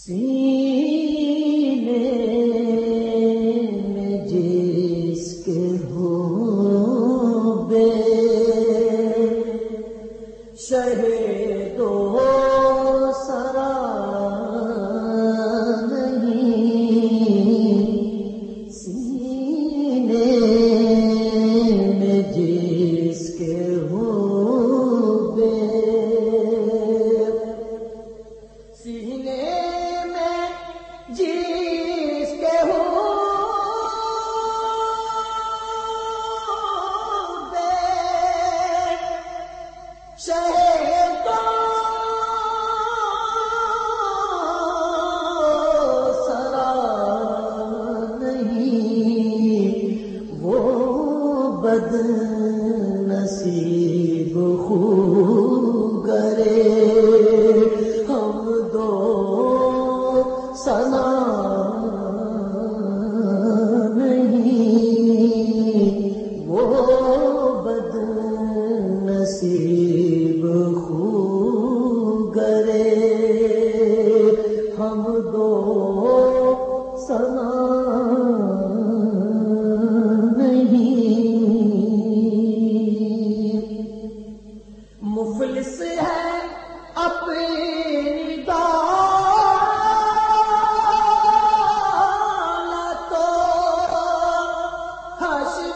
سی جی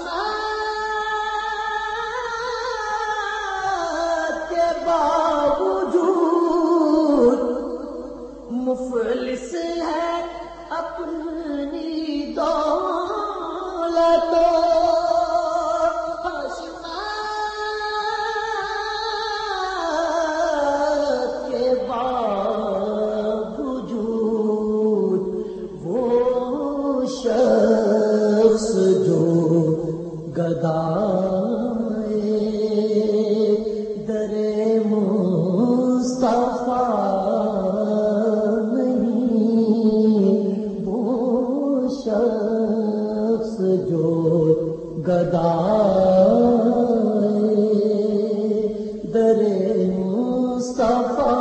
اللہ مصطفیٰ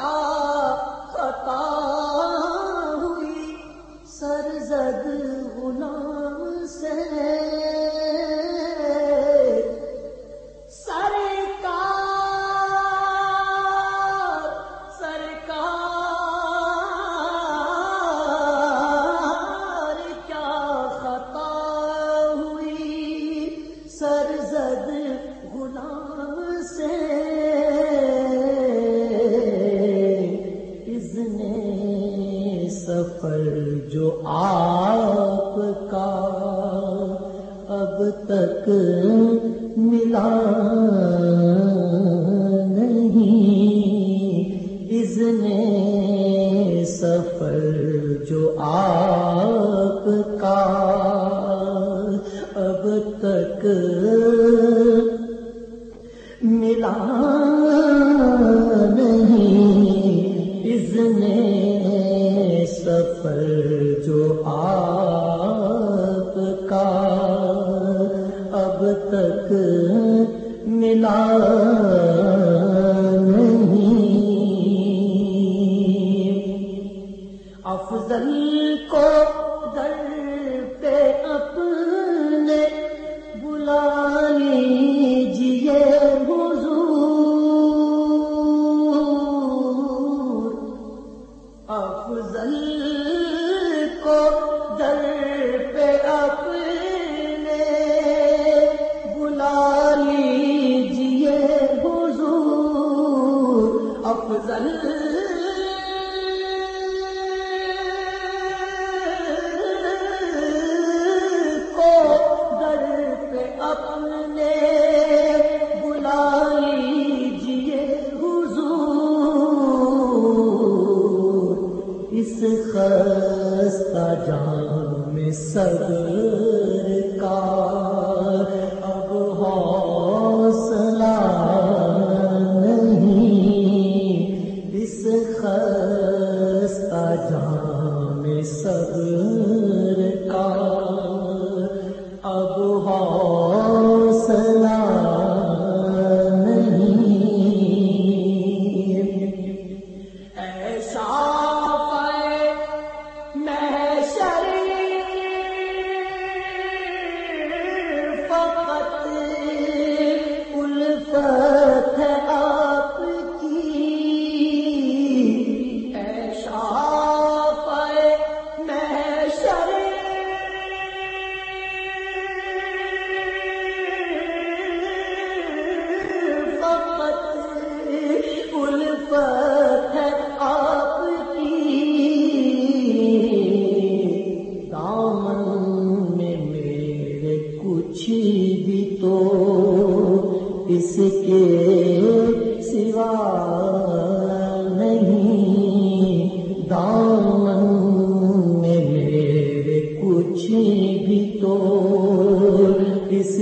کا سفر جو آپ کا اب تک ملا نہیں۔ سفر جو آپ کا اب تک ملا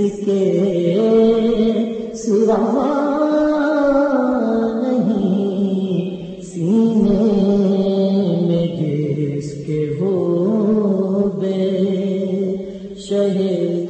کے سوا نہیں۔ سینے میں جس کے ہو بے شہید